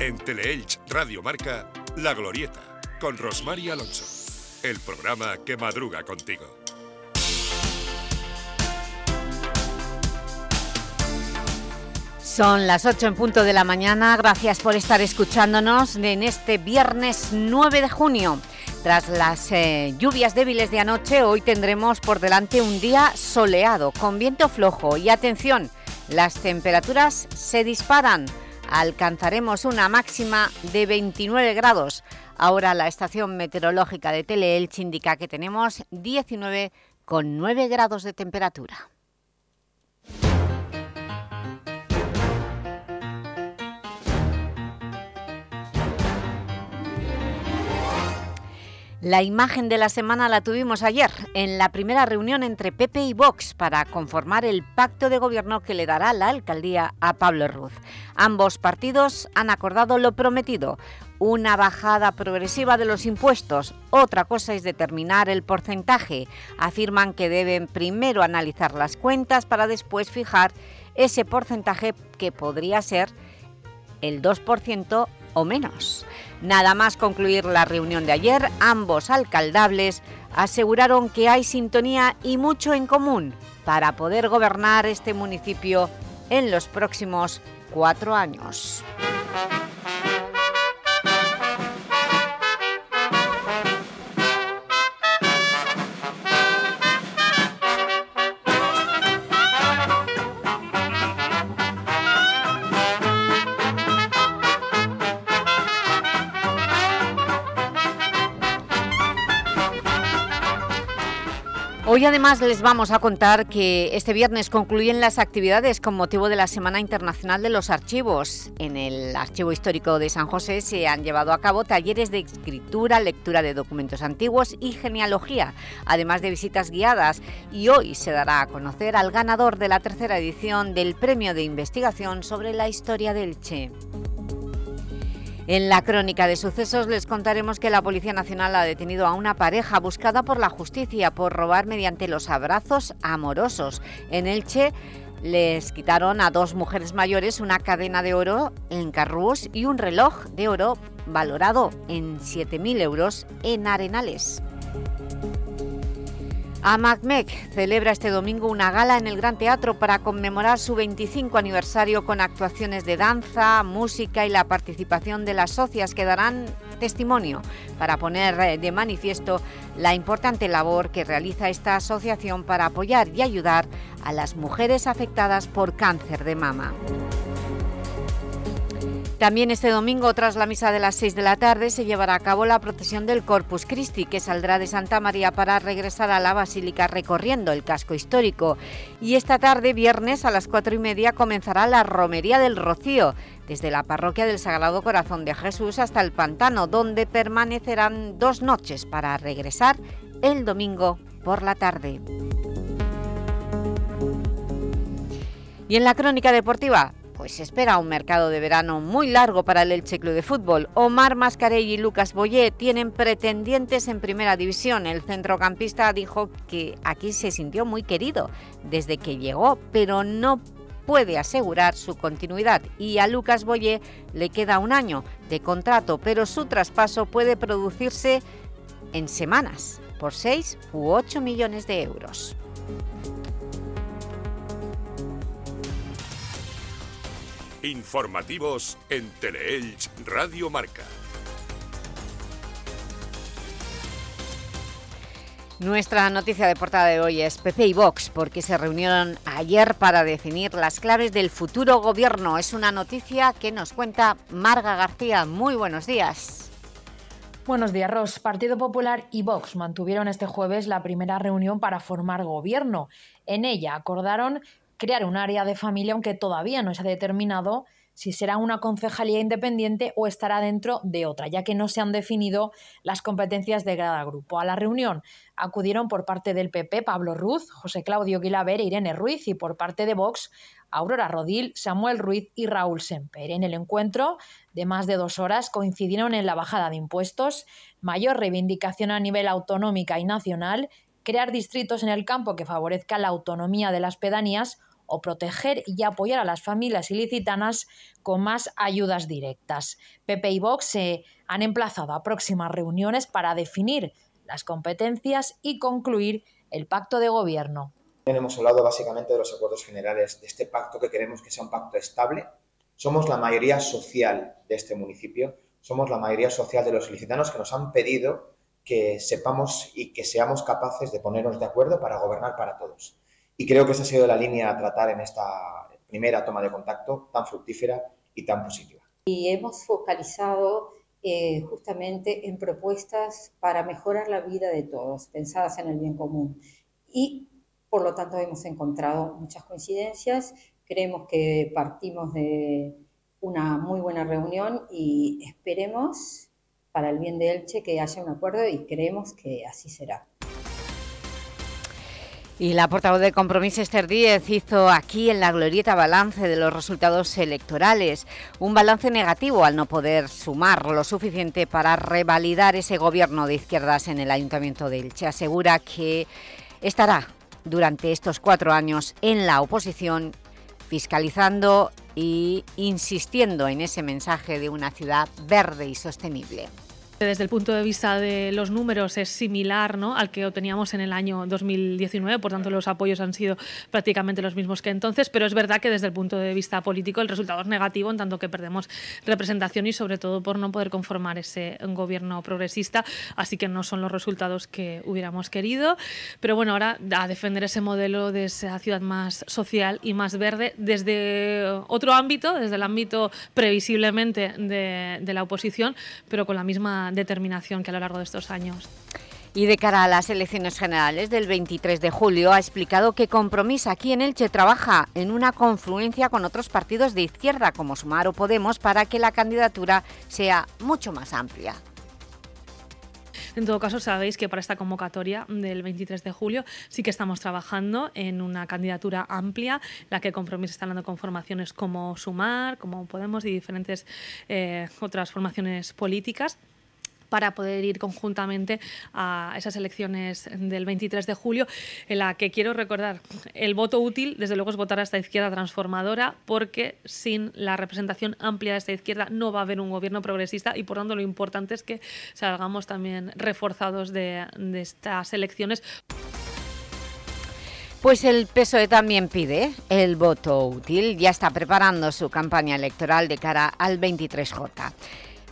En Teleelch Radio Marca, La Glorieta, con Rosmar Alonso. El programa que madruga contigo. Son las 8 en punto de la mañana. Gracias por estar escuchándonos en este viernes 9 de junio. Tras las eh, lluvias débiles de anoche, hoy tendremos por delante un día soleado, con viento flojo. Y atención, las temperaturas se disparan. Alcanzaremos una máxima de 29 grados. Ahora la estación meteorológica de Teleelch indica que tenemos 19,9 grados de temperatura. La imagen de la semana la tuvimos ayer, en la primera reunión entre PP y Vox para conformar el pacto de gobierno que le dará la alcaldía a Pablo Ruz. Ambos partidos han acordado lo prometido, una bajada progresiva de los impuestos. Otra cosa es determinar el porcentaje. Afirman que deben primero analizar las cuentas para después fijar ese porcentaje que podría ser el 2% o menos. Nada más concluir la reunión de ayer, ambos alcaldables aseguraron que hay sintonía y mucho en común para poder gobernar este municipio en los próximos cuatro años. Hoy además les vamos a contar que este viernes concluyen las actividades con motivo de la Semana Internacional de los Archivos. En el Archivo Histórico de San José se han llevado a cabo talleres de escritura, lectura de documentos antiguos y genealogía, además de visitas guiadas. Y hoy se dará a conocer al ganador de la tercera edición del Premio de Investigación sobre la Historia del Che. En la crónica de sucesos les contaremos que la Policía Nacional ha detenido a una pareja buscada por la justicia por robar mediante los abrazos amorosos. En Elche les quitaron a dos mujeres mayores una cadena de oro en Carrús y un reloj de oro valorado en 7.000 euros en Arenales. AMACMEC celebra este domingo una gala en el Gran Teatro para conmemorar su 25 aniversario con actuaciones de danza, música y la participación de las socias que darán testimonio para poner eh, de manifiesto la importante labor que realiza esta asociación para apoyar y ayudar a las mujeres afectadas por cáncer de mama. También este domingo, tras la misa de las 6 de la tarde, se llevará a cabo la procesión del Corpus Christi, que saldrá de Santa María para regresar a la Basílica recorriendo el casco histórico. Y esta tarde, viernes, a las 4 y media, comenzará la Romería del Rocío, desde la parroquia del Sagrado Corazón de Jesús hasta el Pantano, donde permanecerán dos noches para regresar el domingo por la tarde. Y en la crónica deportiva, pues espera un mercado de verano muy largo para el Elche Club de Fútbol. Omar Mascarell y Lucas Boyé tienen pretendientes en Primera División. El centrocampista dijo que aquí se sintió muy querido desde que llegó, pero no puede asegurar su continuidad y a Lucas Boyé le queda un año de contrato, pero su traspaso puede producirse en semanas por 6 u 8 millones de euros. Informativos en Teleelch Radio Marca. Nuestra noticia de portada de hoy es PP y Vox, porque se reunieron ayer para definir las claves del futuro gobierno. Es una noticia que nos cuenta Marga García. Muy buenos días. Buenos días, Ros. Partido Popular y Vox mantuvieron este jueves la primera reunión para formar gobierno. En ella acordaron crear un área de familia, aunque todavía no se ha determinado si será una concejalía independiente o estará dentro de otra, ya que no se han definido las competencias de cada grupo. A la reunión acudieron por parte del PP Pablo Ruz, José Claudio Guilaber e Irene Ruiz y por parte de Vox Aurora Rodil, Samuel Ruiz y Raúl Semper. En el encuentro de más de dos horas coincidieron en la bajada de impuestos, mayor reivindicación a nivel autonómica y nacional crear distritos en el campo que favorezcan la autonomía de las pedanías o proteger y apoyar a las familias ilicitanas con más ayudas directas. PP y Vox se han emplazado a próximas reuniones para definir las competencias y concluir el pacto de gobierno. Hemos hablado básicamente de los acuerdos generales de este pacto que queremos que sea un pacto estable. Somos la mayoría social de este municipio, somos la mayoría social de los ilicitanos que nos han pedido que sepamos y que seamos capaces de ponernos de acuerdo para gobernar para todos. Y creo que esa ha sido la línea a tratar en esta primera toma de contacto tan fructífera y tan positiva. Y hemos focalizado eh, justamente en propuestas para mejorar la vida de todos, pensadas en el bien común. Y por lo tanto hemos encontrado muchas coincidencias. Creemos que partimos de una muy buena reunión y esperemos para el bien de Elche que haya un acuerdo y creemos que así será. Y la portavoz de Compromiso, Esther Díez, hizo aquí en la glorieta balance de los resultados electorales. Un balance negativo al no poder sumar lo suficiente para revalidar ese gobierno de izquierdas en el Ayuntamiento de Elche. Asegura que estará durante estos cuatro años en la oposición, fiscalizando y insistiendo en ese mensaje de una ciudad verde y sostenible. Desde el punto de vista de los números es similar ¿no? al que obteníamos en el año 2019, por tanto los apoyos han sido prácticamente los mismos que entonces, pero es verdad que desde el punto de vista político el resultado es negativo en tanto que perdemos representación y sobre todo por no poder conformar ese gobierno progresista, así que no son los resultados que hubiéramos querido, pero bueno, ahora a defender ese modelo de esa ciudad más social y más verde desde otro ámbito, desde el ámbito previsiblemente de, de la oposición, pero con la misma determinación que a lo largo de estos años. Y de cara a las elecciones generales del 23 de julio, ha explicado que Compromís aquí en Elche trabaja en una confluencia con otros partidos de izquierda como Sumar o Podemos para que la candidatura sea mucho más amplia. En todo caso, sabéis que para esta convocatoria del 23 de julio sí que estamos trabajando en una candidatura amplia, la que Compromís está hablando con formaciones como Sumar, como Podemos y diferentes eh, otras formaciones políticas para poder ir conjuntamente a esas elecciones del 23 de julio, en la que quiero recordar, el voto útil, desde luego, es votar a esta izquierda transformadora, porque sin la representación amplia de esta izquierda no va a haber un gobierno progresista y, por tanto, lo importante es que salgamos también reforzados de, de estas elecciones. Pues el PSOE también pide el voto útil, ya está preparando su campaña electoral de cara al 23J.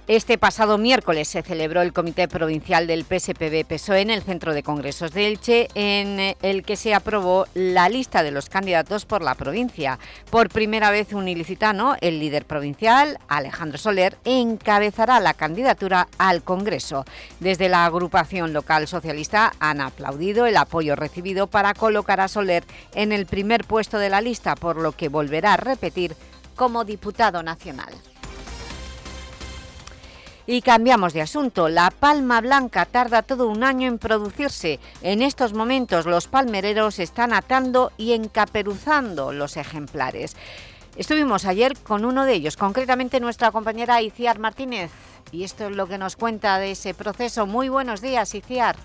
Este pasado miércoles se celebró el Comité Provincial del PSPB-PSOE en el Centro de Congresos de Elche, en el que se aprobó la lista de los candidatos por la provincia. Por primera vez un ilicitano, el líder provincial, Alejandro Soler, encabezará la candidatura al Congreso. Desde la agrupación local socialista han aplaudido el apoyo recibido para colocar a Soler en el primer puesto de la lista, por lo que volverá a repetir como diputado nacional. Y cambiamos de asunto. La palma blanca tarda todo un año en producirse. En estos momentos los palmereros están atando y encaperuzando los ejemplares. Estuvimos ayer con uno de ellos, concretamente nuestra compañera Iciar Martínez. Y esto es lo que nos cuenta de ese proceso. Muy buenos días, Iciar.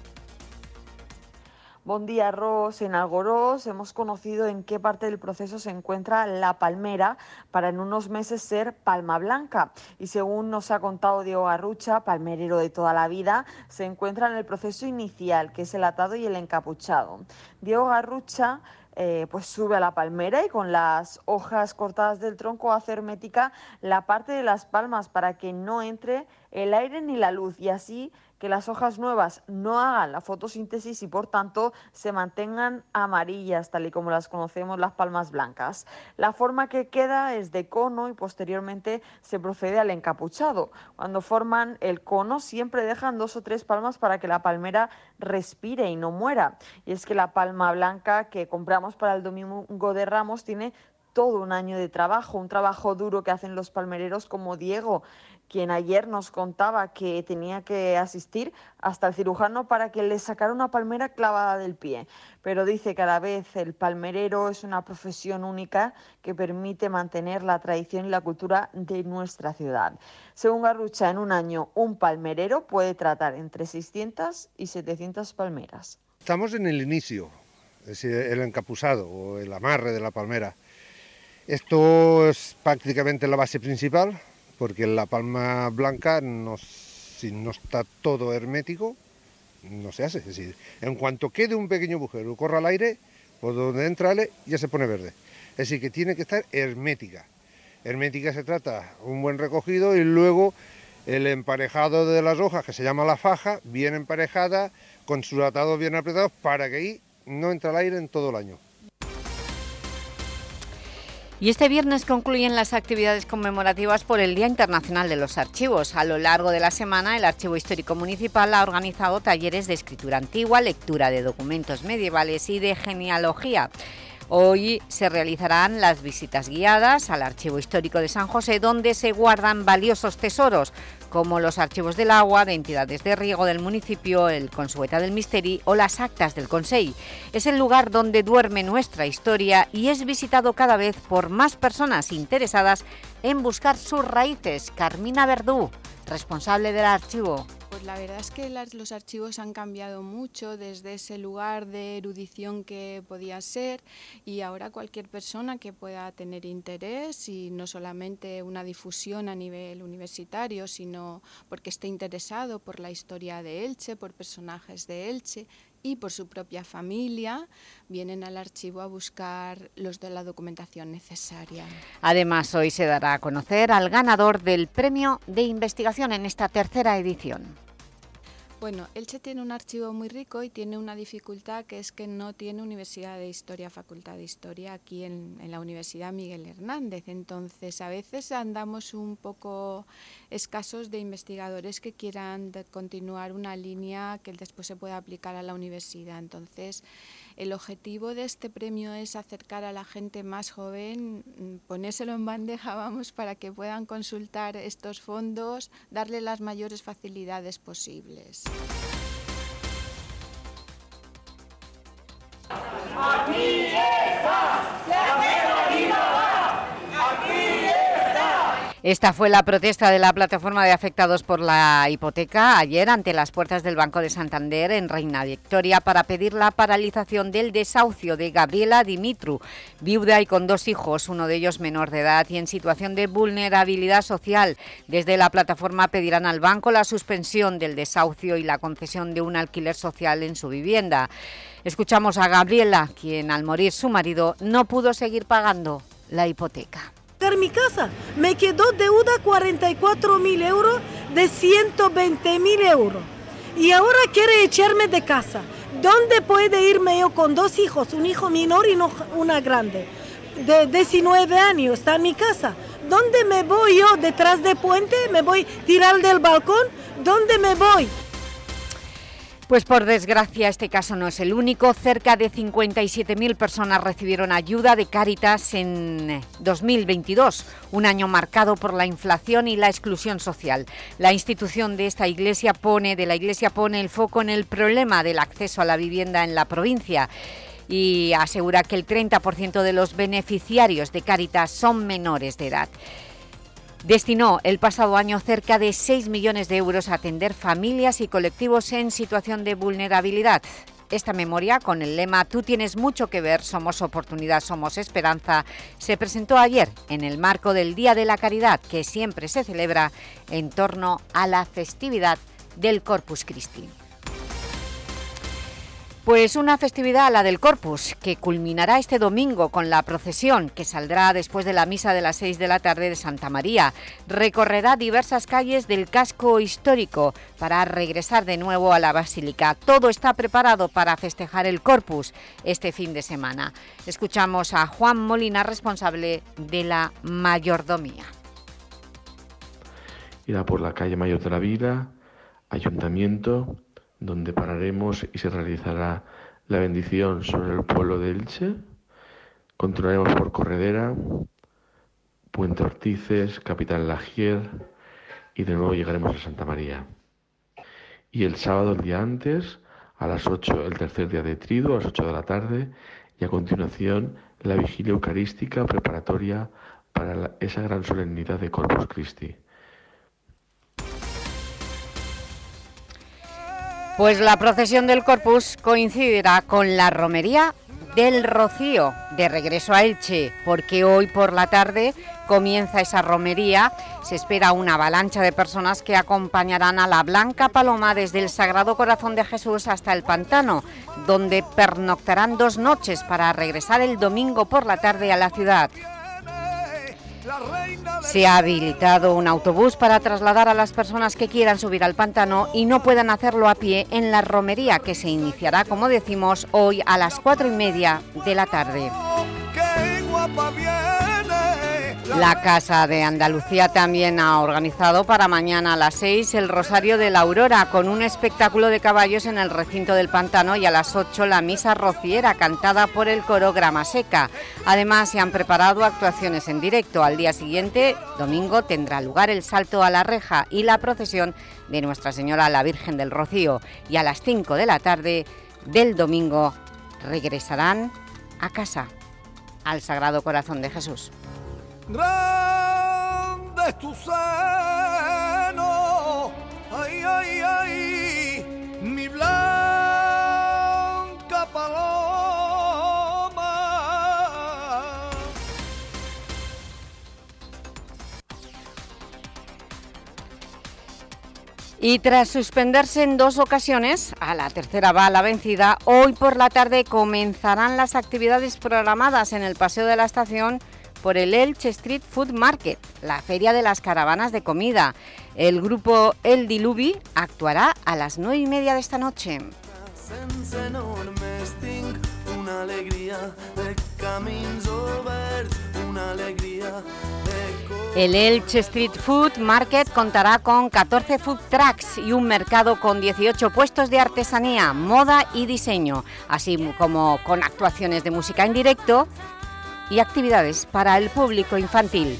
Buen día, Ros. En Algorós hemos conocido en qué parte del proceso se encuentra la palmera para en unos meses ser palma blanca. Y según nos ha contado Diego Garrucha, palmerero de toda la vida, se encuentra en el proceso inicial, que es el atado y el encapuchado. Diego Garrucha eh, pues sube a la palmera y con las hojas cortadas del tronco hace hermética la parte de las palmas para que no entre el aire ni la luz y así que las hojas nuevas no hagan la fotosíntesis y por tanto se mantengan amarillas, tal y como las conocemos las palmas blancas. La forma que queda es de cono y posteriormente se procede al encapuchado. Cuando forman el cono siempre dejan dos o tres palmas para que la palmera respire y no muera. Y es que la palma blanca que compramos para el domingo de Ramos tiene todo un año de trabajo, un trabajo duro que hacen los palmereros como Diego, quien ayer nos contaba que tenía que asistir hasta el cirujano para que le sacara una palmera clavada del pie. Pero dice que a la vez el palmerero es una profesión única que permite mantener la tradición y la cultura de nuestra ciudad. Según Garrucha, en un año un palmerero puede tratar entre 600 y 700 palmeras. Estamos en el inicio, es el encapuzado o el amarre de la palmera Esto es prácticamente la base principal, porque la palma blanca, no, si no está todo hermético, no se hace. Es decir, en cuanto quede un pequeño agujero, corra al aire, por donde entra ya se pone verde. Es decir, que tiene que estar hermética. Hermética se trata un buen recogido y luego el emparejado de las hojas, que se llama la faja, bien emparejada, con sus atados bien apretados, para que ahí no entre el aire en todo el año. Y este viernes concluyen las actividades conmemorativas por el Día Internacional de los Archivos. A lo largo de la semana, el Archivo Histórico Municipal ha organizado talleres de escritura antigua, lectura de documentos medievales y de genealogía. Hoy se realizarán las visitas guiadas al Archivo Histórico de San José, donde se guardan valiosos tesoros, como los archivos del agua, de entidades de riego del municipio, el Consueta del Misteri o las actas del Consell. Es el lugar donde duerme nuestra historia y es visitado cada vez por más personas interesadas en buscar sus raíces. Carmina Verdú, responsable del archivo. Pues la verdad es que los archivos han cambiado mucho desde ese lugar de erudición que podía ser y ahora cualquier persona que pueda tener interés y no solamente una difusión a nivel universitario, sino porque esté interesado por la historia de Elche, por personajes de Elche, y por su propia familia vienen al archivo a buscar los de la documentación necesaria. Además, hoy se dará a conocer al ganador del premio de investigación en esta tercera edición. Bueno, Elche tiene un archivo muy rico y tiene una dificultad que es que no tiene Universidad de Historia, Facultad de Historia aquí en, la Universidad Miguel Hernández. Entonces, a veces andamos un poco escasos de investigadores que quieran continuar una línea que después se pueda aplicar a la universidad. Entonces, el objetivo de este premio es acercar a la gente más joven, mm, ponérselo en bandeja, vamos, para que puedan consultar estos fondos, darle las mayores facilidades posibles. Esta fue la protesta de la plataforma de afectados por la hipoteca ayer ante las puertas del Banco de Santander en Reina Victoria para pedir la paralización del desahucio de Gabriela Dimitru, viuda y con dos hijos, uno de ellos menor de edad y en situación de vulnerabilidad social. Desde la plataforma pedirán al banco la suspensión del desahucio y la concesión de un alquiler social en su vivienda. Escuchamos a Gabriela, quien al morir su marido no pudo seguir pagando la hipoteca mi casa. Me quedó deuda 44 mil euros de 120 mil euros. Y ahora quiere echarme de casa. ¿Dónde puede irme yo con dos hijos, un hijo menor y una grande? De 19 años, está en mi casa. ¿Dónde me voy yo? ¿Detrás de puente? ¿Me voy tirar del balcón? ¿Dónde me voy? Pues por desgracia este caso no es el único. Cerca de 57.000 personas recibieron ayuda de Cáritas en 2022, un año marcado por la inflación y la exclusión social. La institución de esta iglesia pone, de la iglesia pone el foco en el problema del acceso a la vivienda en la provincia y asegura que el 30% de los beneficiarios de Cáritas son menores de edad destinó el pasado año cerca de 6 millones de euros a atender familias y colectivos en situación de vulnerabilidad. Esta memoria, con el lema Tú tienes mucho que ver, somos oportunidad, somos esperanza, se presentó ayer en el marco del Día de la Caridad, que siempre se celebra en torno a la festividad del Corpus Christi. Pues una festividad, la del Corpus, que culminará este domingo con la procesión que saldrá después de la misa de las 6 de la tarde de Santa María. Recorrerá diversas calles del casco histórico para regresar de nuevo a la Basílica. Todo está preparado para festejar el Corpus este fin de semana. Escuchamos a Juan Molina, responsable de la mayordomía. Irá por la calle Mayor de la Vila, Ayuntamiento donde pararemos y se realizará la bendición sobre el pueblo de Elche. Continuaremos por Corredera, Puente Ortices, Capital Lagier y de nuevo llegaremos a Santa María. Y el sábado, el día antes, a las 8, el tercer día de trido, a las 8 de la tarde, y a continuación la vigilia eucarística preparatoria para esa gran solemnidad de Corpus Christi. Pues la procesión del Corpus coincidirá con la romería del Rocío, de regreso a Elche, porque hoy por la tarde comienza esa romería. Se espera una avalancha de personas que acompañarán a la Blanca Paloma desde el Sagrado Corazón de Jesús hasta el Pantano, donde pernoctarán dos noches para regresar el domingo por la tarde a la ciudad. Se ha habilitado un autobús para trasladar a las personas que quieran subir al pantano y no puedan hacerlo a pie en la romería que se iniciará, como decimos, hoy a las cuatro y media de la tarde. La Casa de Andalucía también ha organizado para mañana a las 6 el Rosario de la Aurora con un espectáculo de caballos en el recinto del Pantano y a las 8 la misa rociera cantada por el coro Grama Seca. Además se han preparado actuaciones en directo. Al día siguiente, domingo, tendrá lugar el salto a la reja y la procesión de Nuestra Señora la Virgen del Rocío y a las 5 de la tarde del domingo regresarán a casa, al Sagrado Corazón de Jesús. Grande es tu seno, ay, ay, ay, mi blanca paloma. Y tras suspenderse en dos ocasiones, a la tercera va la vencida, hoy por la tarde comenzarán las actividades programadas en el Paseo de la Estación por el Elche Street Food Market, la feria de las caravanas de comida. El grupo El Diluvi actuará a las nueve y media de esta noche. El Elche Street Food Market contará con 14 food trucks y un mercado con 18 puestos de artesanía, moda y diseño, así como con actuaciones de música en directo y actividades para el público infantil.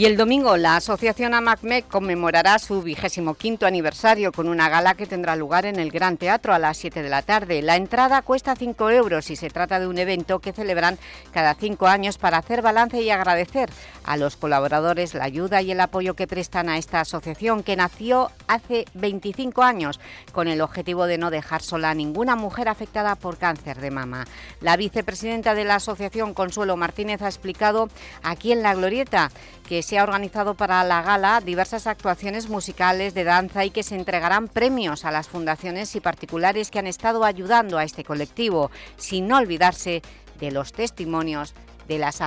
Y el domingo la Asociación AMACMEC conmemorará su vigésimo quinto aniversario con una gala que tendrá lugar en el Gran Teatro a las 7 de la tarde. La entrada cuesta 5 euros y se trata de un evento que celebran cada cinco años para hacer balance y agradecer a los colaboradores la ayuda y el apoyo que prestan a esta asociación que nació hace 25 años con el objetivo de no dejar sola a ninguna mujer afectada por cáncer de mama. La vicepresidenta de la asociación, Consuelo Martínez, ha explicado aquí en La Glorieta que se ha organizado para la gala diversas actuaciones musicales de danza y que se entregarán premios a las fundaciones y particulares que han estado ayudando a este colectivo, sin olvidarse de los testimonios de las,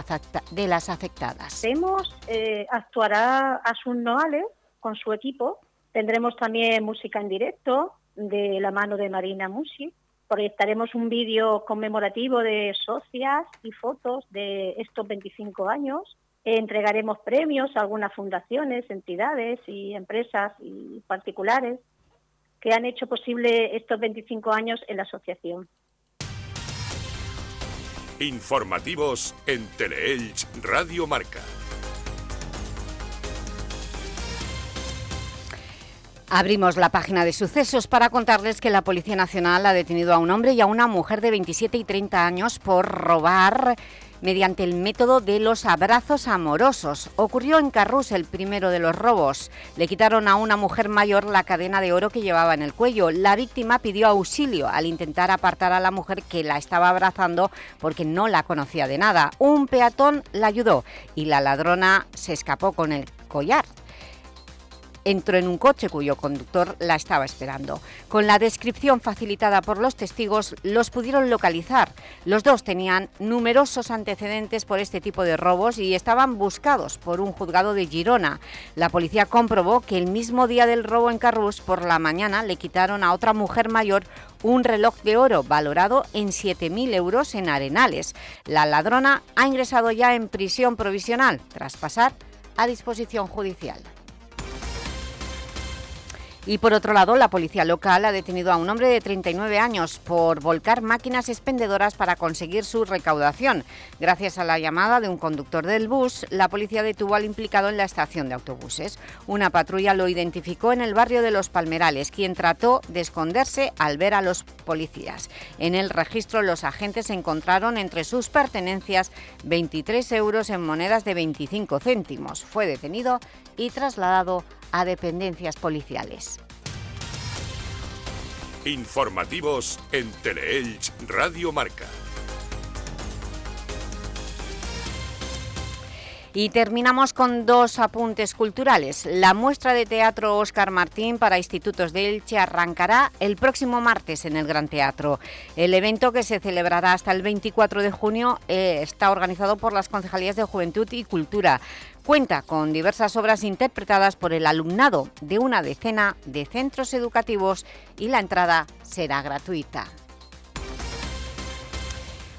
de las afectadas. Temos, eh, actuará Asun Noales con su equipo, tendremos también música en directo de la mano de Marina Musi, proyectaremos un vídeo conmemorativo de socias y fotos de estos 25 años entregaremos premios a algunas fundaciones, entidades y empresas y particulares que han hecho posible estos 25 años en la asociación. Informativos en Teleelch Radio Marca. Abrimos la página de sucesos para contarles que la Policía Nacional ha detenido a un hombre y a una mujer de 27 y 30 años por robar mediante el método de los abrazos amorosos. Ocurrió en Carrús el primero de los robos. Le quitaron a una mujer mayor la cadena de oro que llevaba en el cuello. La víctima pidió auxilio al intentar apartar a la mujer que la estaba abrazando porque no la conocía de nada. Un peatón la ayudó y la ladrona se escapó con el collar entró en un coche cuyo conductor la estaba esperando. Con la descripción facilitada por los testigos, los pudieron localizar. Los dos tenían numerosos antecedentes por este tipo de robos y estaban buscados por un juzgado de Girona. La policía comprobó que el mismo día del robo en Carrús, por la mañana, le quitaron a otra mujer mayor un reloj de oro valorado en 7.000 euros en Arenales. La ladrona ha ingresado ya en prisión provisional tras pasar a disposición judicial. Y por otro lado, la policía local ha detenido a un hombre de 39 años por volcar máquinas expendedoras para conseguir su recaudación. Gracias a la llamada de un conductor del bus, la policía detuvo al implicado en la estación de autobuses. Una patrulla lo identificó en el barrio de Los Palmerales, quien trató de esconderse al ver a los policías. En el registro, los agentes encontraron entre sus pertenencias 23 euros en monedas de 25 céntimos. Fue detenido y trasladado a dependencias policiales. Informativos en Teleelch Radio Marca. Y terminamos con dos apuntes culturales. La muestra de teatro Óscar Martín para institutos de Elche arrancará el próximo martes en el Gran Teatro. El evento, que se celebrará hasta el 24 de junio, eh, está organizado por las Concejalías de Juventud y Cultura. Cuenta con diversas obras interpretadas por el alumnado de una decena de centros educativos y la entrada será gratuita.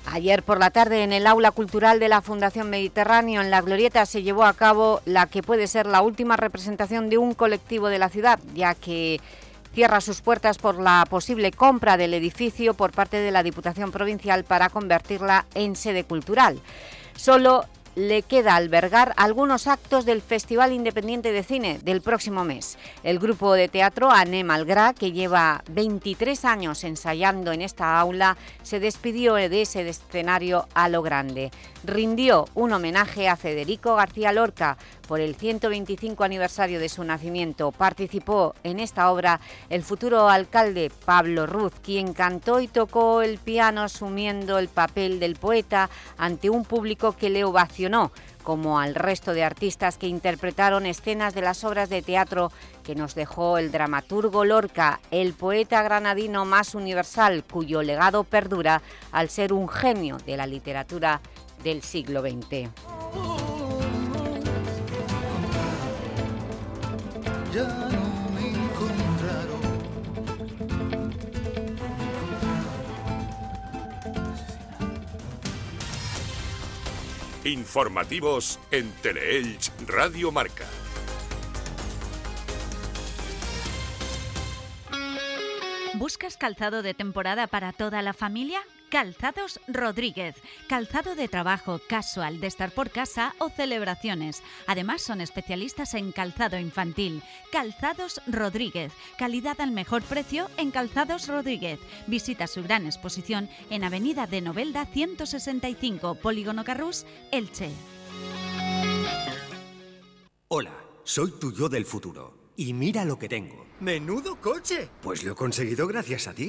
Ayer por la tarde en el Aula Cultural de la Fundación Mediterráneo en La Glorieta se llevó a cabo la que puede ser la última representación de un colectivo de la ciudad, ya que cierra sus puertas por la posible compra del edificio por parte de la Diputación Provincial para convertirla en sede cultural. Solo le queda albergar algunos actos del Festival Independiente de Cine del próximo mes. El grupo de teatro Ané Malgrá, que lleva 23 años ensayando en esta aula, se despidió de ese escenario a lo grande. Rindió un homenaje a Federico García Lorca por el 125 aniversario de su nacimiento. Participó en esta obra el futuro alcalde Pablo Ruz, quien cantó y tocó el piano asumiendo el papel del poeta ante un público que le ovacionó como al resto de artistas que interpretaron escenas de las obras de teatro que nos dejó el dramaturgo Lorca, el poeta granadino más universal, cuyo legado perdura al ser un genio de la literatura del siglo XX. Ya no me encontraron. Informativos en Teleelch Radio Marca. ¿Buscas calzado de temporada para toda la familia? Calzados Rodríguez. Calzado de trabajo, casual, de estar por casa o celebraciones. Además son especialistas en calzado infantil. Calzados Rodríguez. Calidad al mejor precio en Calzados Rodríguez. Visita su gran exposición en Avenida de Novelda 165, Polígono Carrús, Elche. Hola, soy tu yo del futuro. Y mira lo que tengo. ¡Menudo coche! Pues lo he conseguido gracias a ti.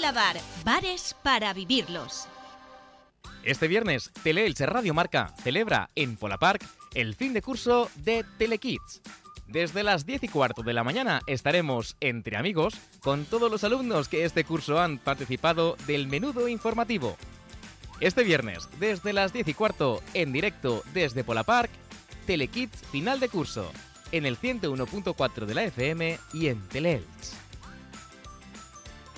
Bar, bares para vivirlos. Este viernes, Teleelche Radio Marca celebra en Polapark el fin de curso de Telekids. Desde las 10 y cuarto de la mañana estaremos entre amigos con todos los alumnos que este curso han participado del menudo informativo. Este viernes, desde las 10 y cuarto, en directo desde Polapark, Telekids final de curso, en el 101.4 de la FM y en Teleelch.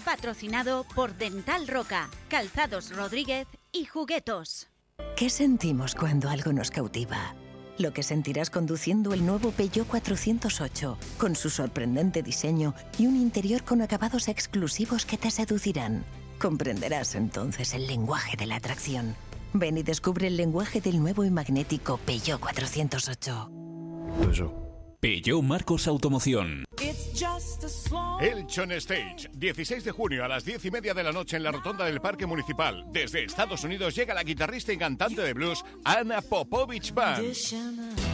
Patrocinado por Dental Roca, Calzados Rodríguez y Juguetos. ¿Qué sentimos cuando algo nos cautiva? Lo que sentirás conduciendo el nuevo Peugeot 408, con su sorprendente diseño y un interior con acabados exclusivos que te seducirán. Comprenderás entonces el lenguaje de la atracción. Ven y descubre el lenguaje del nuevo y magnético Peugeot 408. Peugeot Marcos Automoción. Elchon Stage, 16 de junio a las 10 y media de la noche en la rotonda del Parque Municipal. Desde Estados Unidos llega la guitarrista y cantante de blues Ana Popovich Band.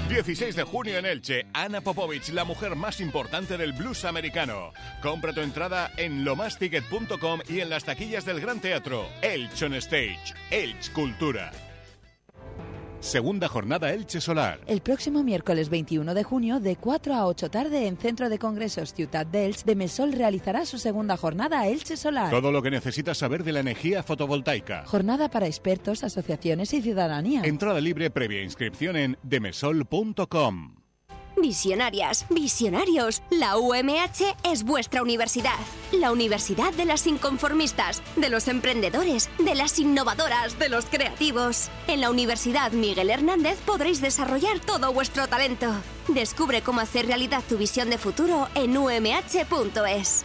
16 de junio en Elche, Ana Popovich, la mujer más importante del blues americano. Compra tu entrada en lomasticket.com y en las taquillas del Gran Teatro. Elchon Stage, Elch Cultura. Segunda jornada Elche Solar. El próximo miércoles 21 de junio, de 4 a 8 tarde, en Centro de Congresos d'Elche, de Mesol realizará su segunda jornada Elche Solar. Todo lo que necesitas saber de la energía fotovoltaica. Jornada para expertos, asociaciones y ciudadanía. Entrada libre previa inscripción en demesol.com. Visionarias, visionarios, la UMH es vuestra universidad. La universidad de las inconformistas, de los emprendedores, de las innovadoras, de los creativos. En la Universidad Miguel Hernández podréis desarrollar todo vuestro talento. Descubre cómo hacer realidad tu visión de futuro en umh.es.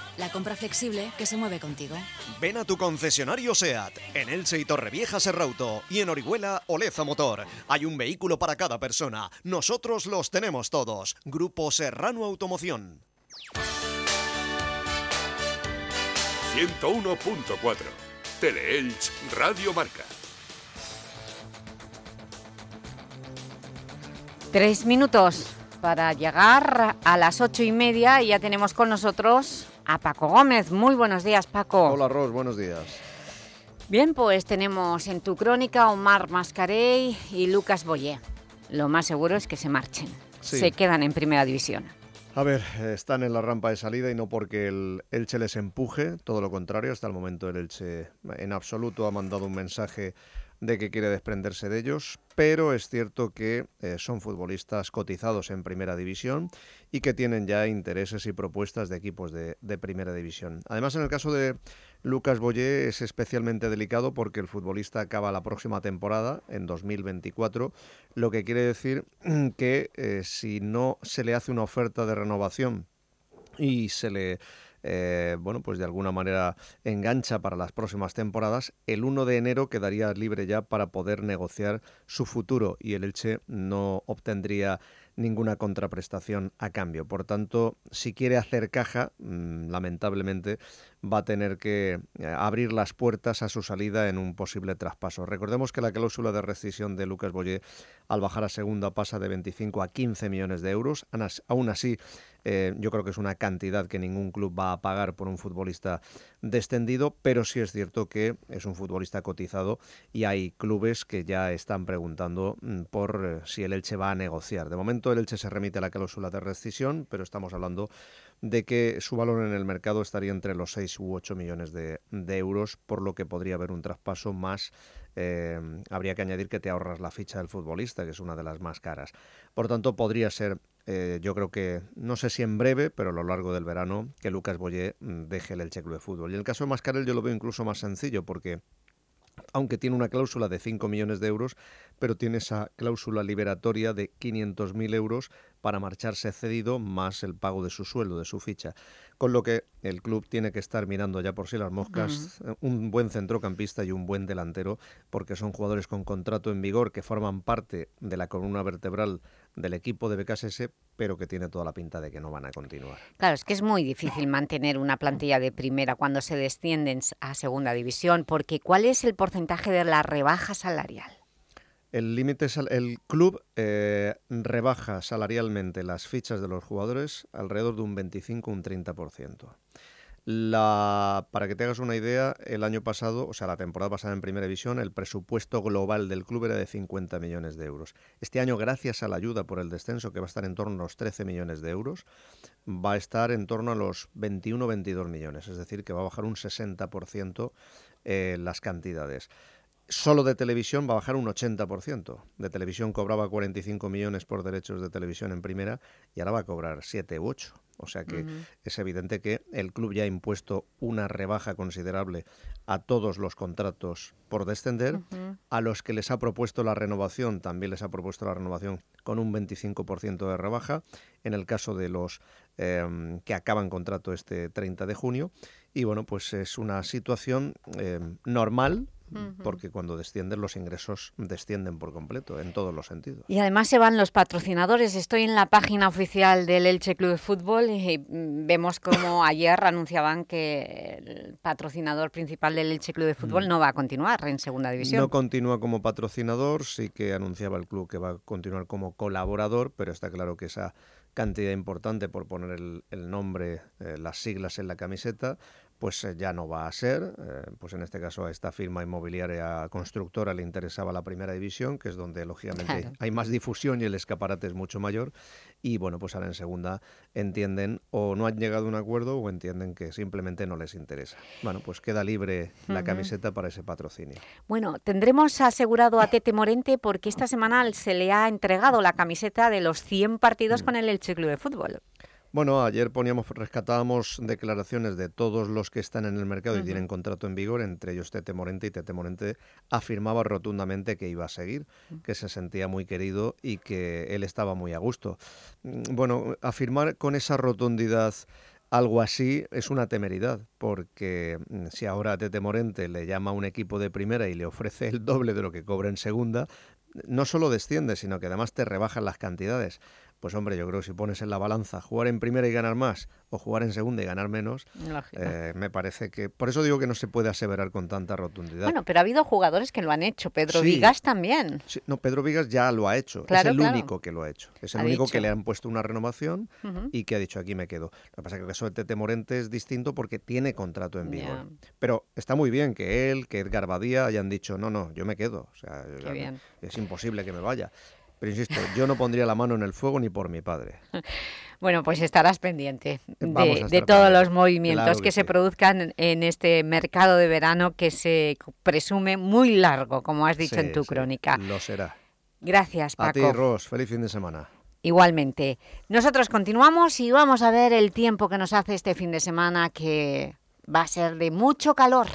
La compra flexible que se mueve contigo. Ven a tu concesionario SEAT, en Elche y Torrevieja Serrauto, y en Orihuela Oleza Motor. Hay un vehículo para cada persona. Nosotros los tenemos todos. Grupo Serrano Automoción. 101.4 Teleelch Radio Marca. Tres minutos para llegar a las ocho y media y ya tenemos con nosotros a Paco Gómez. Muy buenos días, Paco. Hola, Ros, buenos días. Bien, pues tenemos en tu crónica Omar Mascarey y Lucas Boyé. Lo más seguro es que se marchen. Sí. Se quedan en Primera División. A ver, están en la rampa de salida y no porque el Elche les empuje, todo lo contrario, hasta el momento el Elche en absoluto ha mandado un mensaje de que quiere desprenderse de ellos, pero es cierto que eh, son futbolistas cotizados en primera división y que tienen ya intereses y propuestas de equipos de, primera división. Además, en el caso de Lucas Boyé es especialmente delicado porque el futbolista acaba la próxima temporada, en 2024, lo que quiere decir que eh, si no se le hace una oferta de renovación y se le eh, bueno, pues de alguna manera engancha para las próximas temporadas, el 1 de enero quedaría libre ya para poder negociar su futuro y el Elche no obtendría ninguna contraprestación a cambio. Por tanto, si quiere hacer caja, mmm, lamentablemente va a tener que eh, abrir las puertas a su salida en un posible traspaso. Recordemos que la cláusula de rescisión de Lucas Boyé al bajar a segunda pasa de 25 a 15 millones de euros. Aún así, eh, yo creo que es una cantidad que ningún club va a pagar por un futbolista descendido, pero sí es cierto que es un futbolista cotizado y hay clubes que ya están preguntando mm, por eh, si el Elche va a negociar. De momento el Elche se remite a la cláusula de rescisión, pero estamos hablando de que su valor en el mercado estaría entre los 6 u 8 millones de, euros, por lo que podría haber un traspaso más. Eh, habría que añadir que te ahorras la ficha del futbolista, que es una de las más caras. Por tanto, podría ser eh, yo creo que, no sé si en breve, pero a lo largo del verano, que Lucas Boyé mm, deje el Elche Club de Fútbol. Y en el caso de Mascarel yo lo veo incluso más sencillo, porque aunque tiene una cláusula de 5 millones de euros, pero tiene esa cláusula liberatoria de 500.000 euros para marcharse cedido más el pago de su sueldo, de su ficha. Con lo que el club tiene que estar mirando ya por sí las moscas, eh, un buen centrocampista y un buen delantero, porque son jugadores con contrato en vigor que forman parte de la columna vertebral del equipo de BKSS, pero que tiene toda la pinta de que no van a continuar. Claro, es que es muy difícil mantener una plantilla de primera cuando se descienden a segunda división, porque ¿cuál es el porcentaje de la rebaja salarial? El límite el club eh, rebaja salarialmente las fichas de los jugadores alrededor de un 25 un 30%. La, para que te hagas una idea, el año pasado, o sea, la temporada pasada en Primera División, el presupuesto global del club era de 50 millones de euros. Este año, gracias a la ayuda por el descenso, que va a estar en torno a los 13 millones de euros, va a estar en torno a los 21-22 millones, es decir, que va a bajar un 60% eh, las cantidades solo de televisión va a bajar un 80%. De televisión cobraba 45 millones por derechos de televisión en primera y ahora va a cobrar 7 u 8. O sea que es evidente que el club ya ha impuesto una rebaja considerable a todos los contratos por descender. A los que les ha propuesto la renovación, también les ha propuesto la renovación con un 25% de rebaja. En el caso de los em, que acaban contrato este 30 de junio. Y bueno, pues es una situación em, normal porque cuando descienden los ingresos descienden por completo, en todos los sentidos. Y además se van los patrocinadores. Estoy en la página oficial del Elche Club de Fútbol y vemos como ayer anunciaban que el patrocinador principal del Elche Club de Fútbol mm. no va a continuar en Segunda División. No continúa como patrocinador, sí que anunciaba el club que va a continuar como colaborador, pero está claro que esa cantidad importante por poner el, nombre, eh, las siglas en la camiseta, pues eh, ya no va a ser. Eh, pues en este caso a esta firma inmobiliaria constructora le interesaba la primera división, que es donde lógicamente hay más difusión y el escaparate es mucho mayor. Y bueno, pues ahora en segunda entienden o no han llegado a un acuerdo o entienden que simplemente no les interesa. Bueno, pues queda libre la camiseta para ese patrocinio. Bueno, tendremos asegurado a Tete Morente porque esta semana se le ha entregado la camiseta de los 100 partidos mm. con el Elche Club de Fútbol. Bueno, ayer poníamos, rescatábamos declaraciones de todos los que están en el mercado y tienen contrato en vigor, entre ellos Tete Morente, y Tete Morente afirmaba rotundamente que iba a seguir, que se sentía muy querido y que él estaba muy a gusto. Mm, bueno, afirmar con esa rotundidad algo así es una temeridad, porque mm, si ahora Tete Morente le llama a un equipo de primera y le ofrece el doble de lo que cobra en segunda, no solo desciende, sino que además te rebajan las cantidades pues hombre, yo creo que si pones en la balanza jugar en primera y ganar más o jugar en segunda y ganar menos, eh, me parece que... Por eso digo que no se puede aseverar con tanta rotundidad. Bueno, pero ha habido jugadores que lo han hecho. Pedro Vigas también. no, Pedro Vigas ya lo ha hecho. es el único que lo ha hecho. Es el único que le han puesto una renovación y que ha dicho aquí me quedo. Lo que pasa es que el caso de Tete Morente es distinto porque tiene contrato en vigor. Pero está muy bien que él, que Edgar Badía hayan dicho no, no, yo me quedo. O sea, es imposible que me vaya. Pero insisto, yo no pondría la mano en el fuego ni por mi padre. Bueno, pues estarás pendiente de, todos los movimientos que, se produzcan en este mercado de verano que se presume muy largo, como has dicho en tu crónica. Lo será. Gracias, Paco. A ti, Ros. Feliz fin de semana. Igualmente. Nosotros continuamos y vamos a ver el tiempo que nos hace este fin de semana, que va a ser de mucho calor.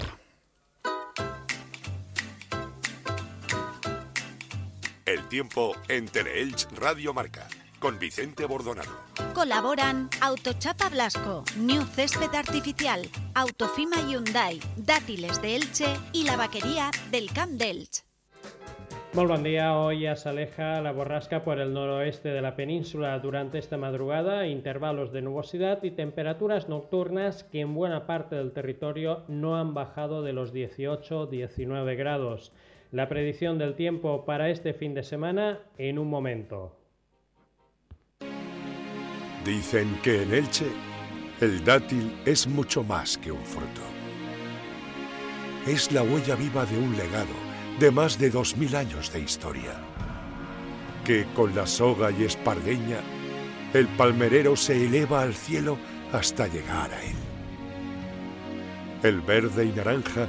El tiempo en Teleelch Radio Marca con Vicente Bordonado. Colaboran Autochapa Blasco, New Césped Artificial, Autofima Hyundai, Dátiles de Elche y la vaquería del Camp de Elche. Muy buen día. Hoy ya se aleja la borrasca por el noroeste de la península durante esta madrugada, intervalos de nubosidad y temperaturas nocturnas que en buena parte del territorio no han bajado de los 18-19 grados. La predicción del tiempo para este fin de semana en un momento. Dicen que en Elche el dátil es mucho más que un fruto. Es la huella viva de un legado de más de dos mil años de historia. Que con la soga y espardeña, el palmerero se eleva al cielo hasta llegar a él. El verde y naranja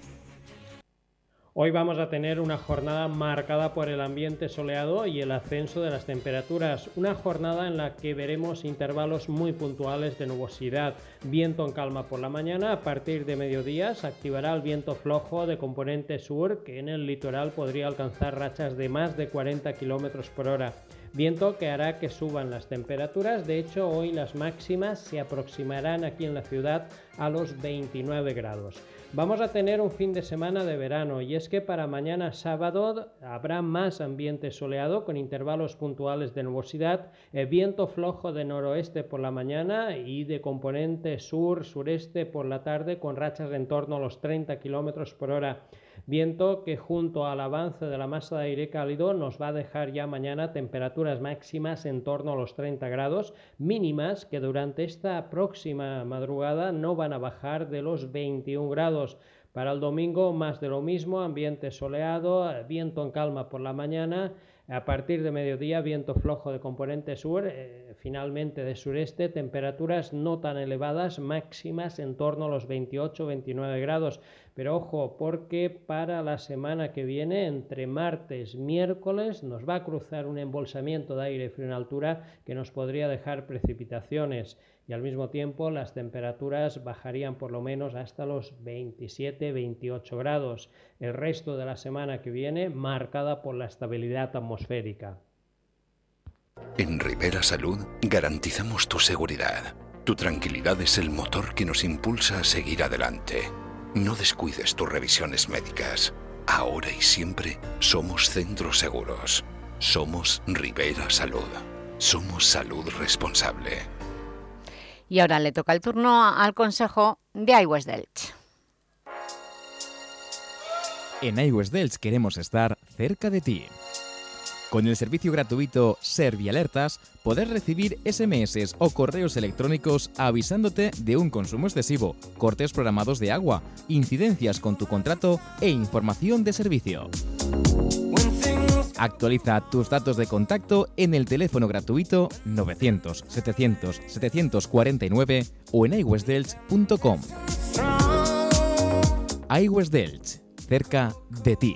Hoy vamos a tener una jornada marcada por el ambiente soleado y el ascenso de las temperaturas. Una jornada en la que veremos intervalos muy puntuales de nubosidad. Viento en calma por la mañana. A partir de mediodía se activará el viento flojo de componente sur que en el litoral podría alcanzar rachas de más de 40 km por hora. Viento que hará que suban las temperaturas. De hecho, hoy las máximas se aproximarán aquí en la ciudad a los 29 grados. Vamos a tener un fin de semana de verano y es que para mañana sábado habrá más ambiente soleado con intervalos puntuales de nubosidad, eh, viento flojo de noroeste por la mañana y de componente sur-sureste por la tarde con rachas en torno a los 30 km por hora. Viento que junto al avance de la masa de aire cálido nos va a dejar ya mañana temperaturas máximas en torno a los 30 grados, mínimas que durante esta próxima madrugada no van a bajar de los 21 grados. Para el domingo más de lo mismo, ambiente soleado, viento en calma por la mañana a partir de mediodía, viento flojo de componente sur, eh, finalmente de sureste, temperaturas no tan elevadas, máximas en torno a los 28-29 grados. Pero ojo, porque para la semana que viene, entre martes y miércoles, nos va a cruzar un embolsamiento de aire frío en altura que nos podría dejar precipitaciones y al mismo tiempo las temperaturas bajarían por lo menos hasta los 27-28 grados. El resto de la semana que viene marcada por la estabilidad atmosférica. En Rivera Salud garantizamos tu seguridad. Tu tranquilidad es el motor que nos impulsa a seguir adelante. No descuides tus revisiones médicas. Ahora y siempre somos centros seguros. Somos Rivera Salud. Somos salud responsable. Y ahora le toca el turno al consejo de iWest Delch. En iWest Delch queremos estar cerca de ti. Con el servicio gratuito Servialertas podrás recibir SMS o correos electrónicos avisándote de un consumo excesivo, cortes programados de agua, incidencias con tu contrato e información de servicio. Actualiza tus datos de contacto en el teléfono gratuito 900 700 749 o en iWestDelch.com. iWestDelch, cerca de ti.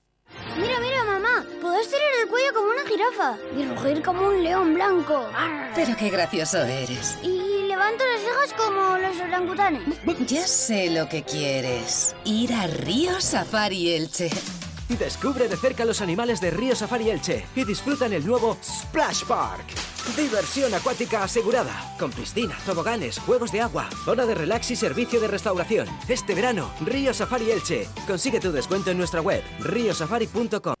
Mira, mira, mamá, puedo estirar el cuello como una jirafa y rugir como un león blanco. Pero qué gracioso eres. Y levanto las cejas como los orangutanes. Ya sé lo que quieres. Ir a Río Safari Elche. Descubre de cerca los animales de Río Safari Elche y disfruta en el nuevo Splash Park. Diversión acuática asegurada, con piscina, toboganes, juegos de agua, zona de relax y servicio de restauración. Este verano, Río Safari Elche. Consigue tu descuento en nuestra web, riosafari.com.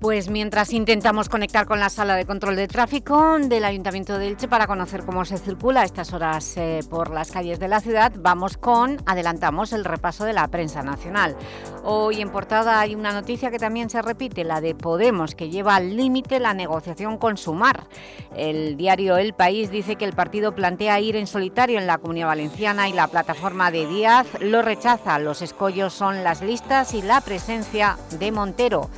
Pues mientras intentamos conectar con la sala de control de tráfico del Ayuntamiento de Elche para conocer cómo se circula a estas horas eh, por las calles de la ciudad, vamos con, adelantamos el repaso de la prensa nacional. Hoy en portada hay una noticia que también se repite, la de Podemos, que lleva al límite la negociación con Sumar. El diario El País dice que el partido plantea ir en solitario en la Comunidad Valenciana y la plataforma de Díaz lo rechaza. Los escollos son las listas y la presencia de Montero.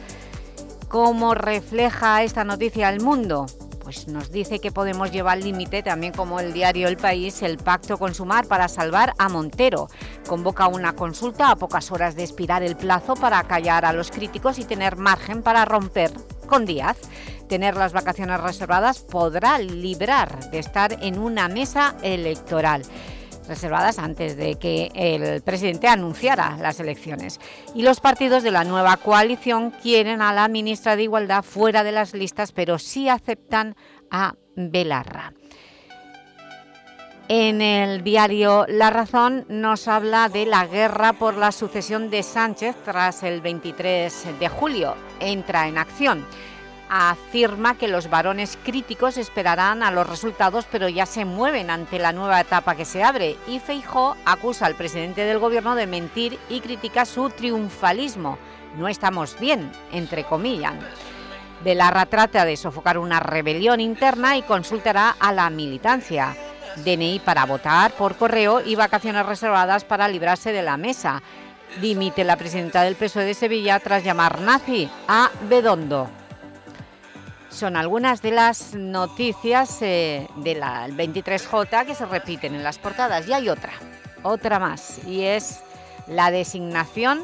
¿Cómo refleja esta noticia al mundo? Pues nos dice que podemos llevar al límite, también como el diario El País, el pacto con Sumar para salvar a Montero. Convoca una consulta a pocas horas de expirar el plazo para callar a los críticos y tener margen para romper con Díaz. Tener las vacaciones reservadas podrá librar de estar en una mesa electoral reservadas antes de que el presidente anunciara las elecciones. Y los partidos de la nueva coalición quieren a la ministra de Igualdad fuera de las listas, pero sí aceptan a Belarra. En el diario La Razón nos habla de la guerra por la sucesión de Sánchez tras el 23 de julio. Entra en acción afirma que los varones críticos esperarán a los resultados pero ya se mueven ante la nueva etapa que se abre y Feijó acusa al presidente del gobierno de mentir y critica su triunfalismo. No estamos bien, entre comillas. Belarra trata de sofocar una rebelión interna y consultará a la militancia. DNI para votar por correo y vacaciones reservadas para librarse de la mesa. Dimite la presidenta del PSOE de Sevilla tras llamar nazi a Bedondo. Son algunas de las noticias eh, del 23J que se repiten en las portadas. Y hay otra, otra más, y es la designación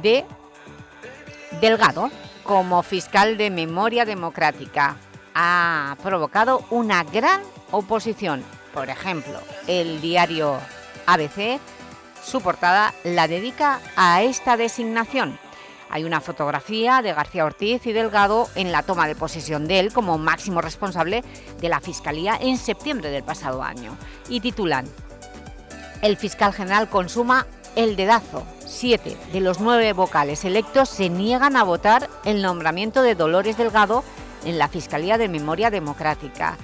de Delgado como fiscal de memoria democrática. Ha provocado una gran oposición. Por ejemplo, el diario ABC, su portada la dedica a esta designación hay una fotografía de García Ortiz y Delgado en la toma de posesión de él como máximo responsable de la Fiscalía en septiembre del pasado año. Y titulan, el fiscal general consuma el dedazo. Siete de los nueve vocales electos se niegan a votar el nombramiento de Dolores Delgado en la Fiscalía de Memoria Democrática.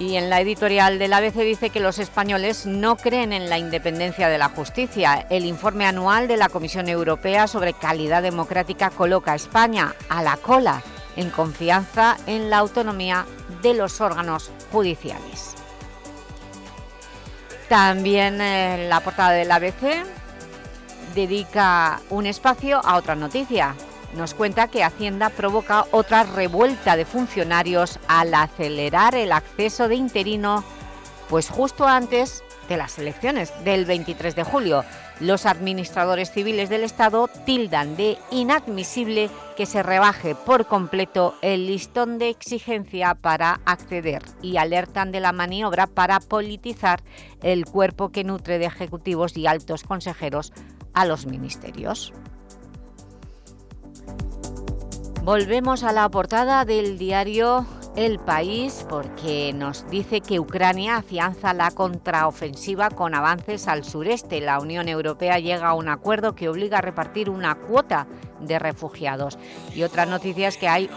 Y en la editorial del ABC dice que los españoles no creen en la independencia de la justicia. El informe anual de la Comisión Europea sobre calidad democrática coloca a España a la cola en confianza en la autonomía de los órganos judiciales. También en la portada del ABC dedica un espacio a otra noticia, nos cuenta que Hacienda provoca otra revuelta de funcionarios al acelerar el acceso de interino, pues justo antes de las elecciones del 23 de julio. Los administradores civiles del Estado tildan de inadmisible que se rebaje por completo el listón de exigencia para acceder y alertan de la maniobra para politizar el cuerpo que nutre de ejecutivos y altos consejeros a los ministerios. Volvemos a la portada del diario El País porque nos dice que Ucrania afianza la contraofensiva con avances al sureste. La Unión Europea llega a un acuerdo que obliga a repartir una cuota de refugiados. Y otra noticia es que hay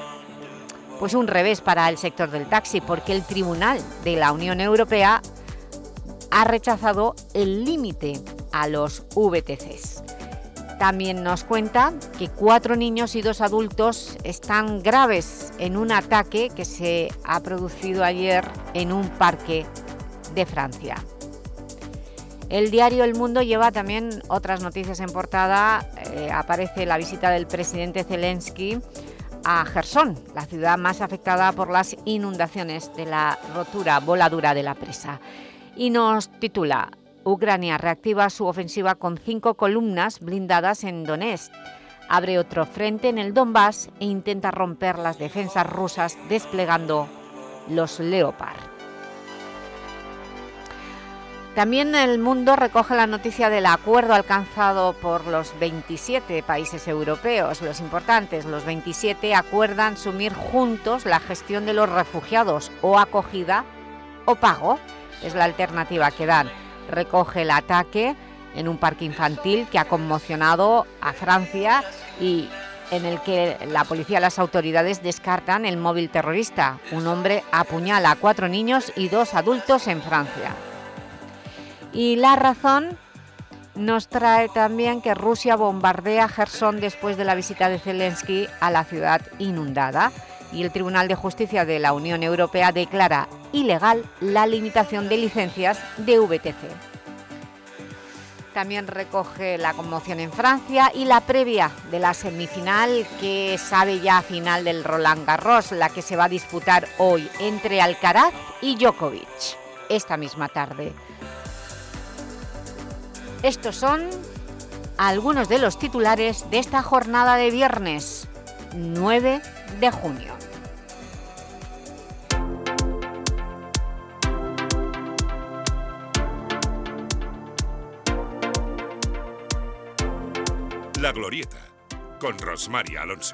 pues un revés para el sector del taxi porque el Tribunal de la Unión Europea ha rechazado el límite a los VTCs. También nos cuenta que cuatro niños y dos adultos están graves en un ataque que se ha producido ayer en un parque de Francia. El diario El Mundo lleva también otras noticias en portada. Eh, aparece la visita del presidente Zelensky a Gerson, la ciudad más afectada por las inundaciones de la rotura voladura de la presa. Y nos titula Ucrania reactiva su ofensiva con cinco columnas blindadas en Donetsk. Abre otro frente en el Donbass e intenta romper las defensas rusas desplegando los Leopard. También el mundo recoge la noticia del acuerdo alcanzado por los 27 países europeos. Los importantes, los 27, acuerdan sumir juntos la gestión de los refugiados o acogida o pago. Es la alternativa que dan. Recoge el ataque en un parque infantil que ha conmocionado a Francia y en el que la policía y las autoridades descartan el móvil terrorista. Un hombre apuñala a cuatro niños y dos adultos en Francia. Y la razón nos trae también que Rusia bombardea Gerson después de la visita de Zelensky a la ciudad inundada y el Tribunal de Justicia de la Unión Europea declara ilegal la limitación de licencias de VTC. También recoge la conmoción en Francia y la previa de la semifinal que sabe ya final del Roland Garros, la que se va a disputar hoy entre Alcaraz y Djokovic, esta misma tarde. Estos son algunos de los titulares de esta jornada de viernes 9 de junio. La Glorieta, con Rosmaria Alonso.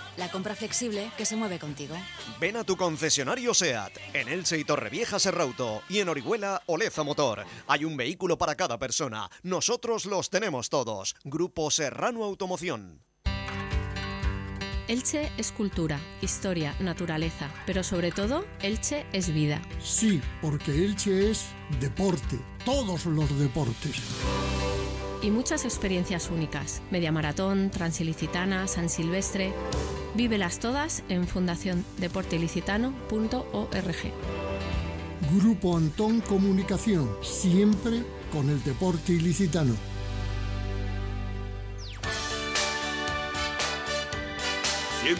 La compra flexible que se mueve contigo. Ven a tu concesionario SEAT, en Elche y Torrevieja Serrauto y en Orihuela Oleza Motor. Hay un vehículo para cada persona. Nosotros los tenemos todos. Grupo Serrano Automoción. Elche es cultura, historia, naturaleza, pero sobre todo, Elche es vida. Sí, porque Elche es deporte, todos los deportes y muchas experiencias únicas. Media Maratón, Transilicitana, San Silvestre. Vívelas todas en fundaciondeporteilicitano.org. Grupo Antón Comunicación, siempre con el deporte ilicitano.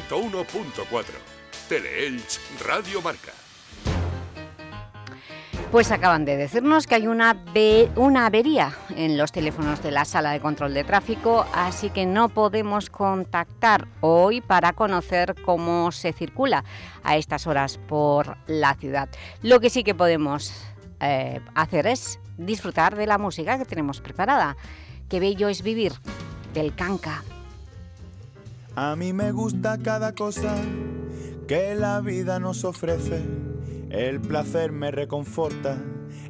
...101.4... Teleelch Radio Marca. Pues acaban de decirnos que hay una, una avería en los teléfonos de la sala de control de tráfico, así que no podemos contactar hoy para conocer cómo se circula a estas horas por la ciudad. Lo que sí que podemos eh, hacer es disfrutar de la música que tenemos preparada. Qué bello es vivir, del canca. A mí me gusta cada cosa que la vida nos ofrece el placer me reconforta,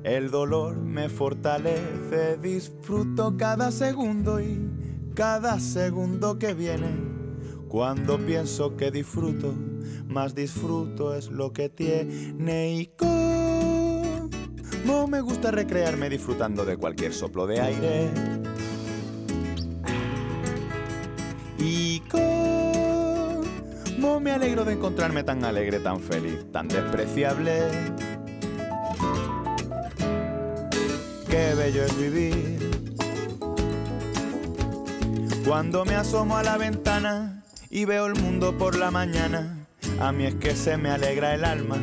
El dolor me fortalece, disfruto cada segundo y cada segundo que viene. Cuando pienso que disfruto, más disfruto es lo que tiene y como me gusta recrearme disfrutando de cualquier soplo de aire. Y me alegro de encontrarme tan alegre, tan feliz, tan despreciable. Qué bello es vivir. Cuando me asomo a la ventana y veo el mundo por la mañana, a mí es que se me alegra el alma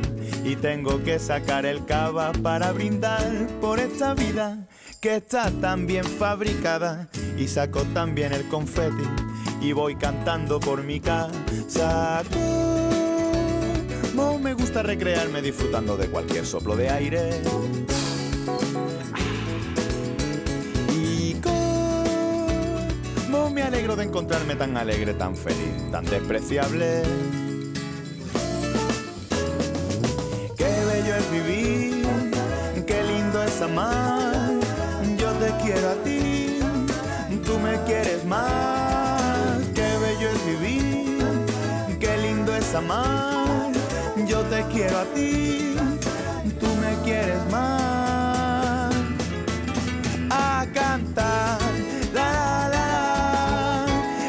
y tengo que sacar el cava para brindar por esta vida que está tan bien fabricada y saco también el confeti y voy cantando por mi casa. Como me gusta recrearme disfrutando de cualquier soplo de aire. Y como me alegro de encontrarme tan alegre, tan feliz, tan despreciable. Qué bello es vivir, qué lindo es amar. Yo te quiero a ti, tú me quieres más. Yo te quiero a ti, tú me quieres más.